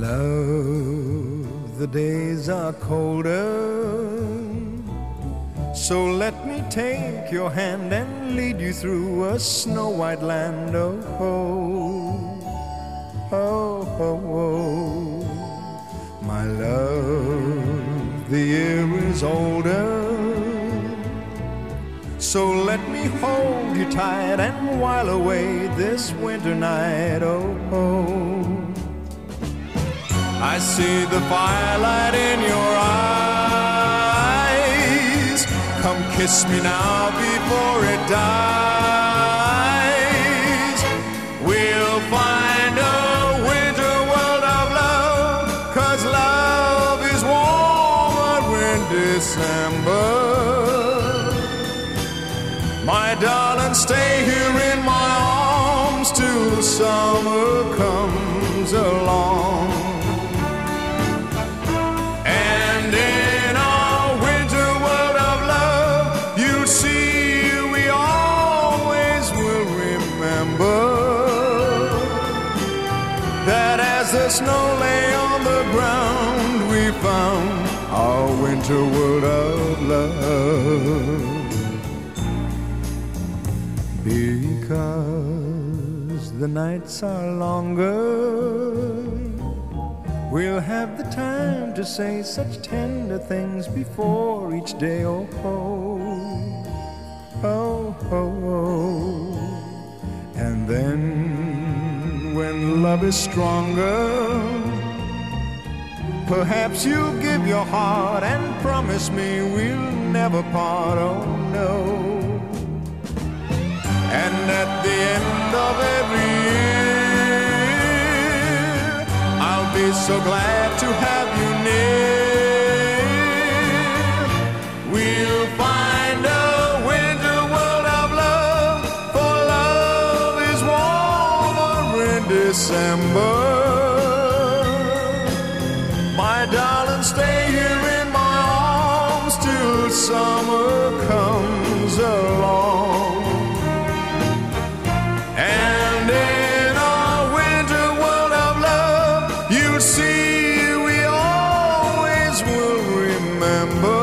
Love, the days are colder. So let me take your hand and lead you through a snow white land. Oh, oh, oh, oh, oh. My love, the year is older. So let me hold you tight and while away this winter night. Oh, oh. I see the firelight in your eyes. Come kiss me now before it dies. We'll find a winter world of love, cause love is warmer in December. My darling, stay here in my arms till summer comes along. As the snow lay on the ground, we found our winter world of love. Because the nights are longer, we'll have the time to say such tender things before each day. Oh, oh, oh, oh. And then love is stronger, perhaps you'll give your heart and promise me we'll never part. Oh, no. And at the end of every year, I'll be so glad to have you December. My darling, stay here in my arms till summer comes along. And in our winter world of love, you'll see we always will remember.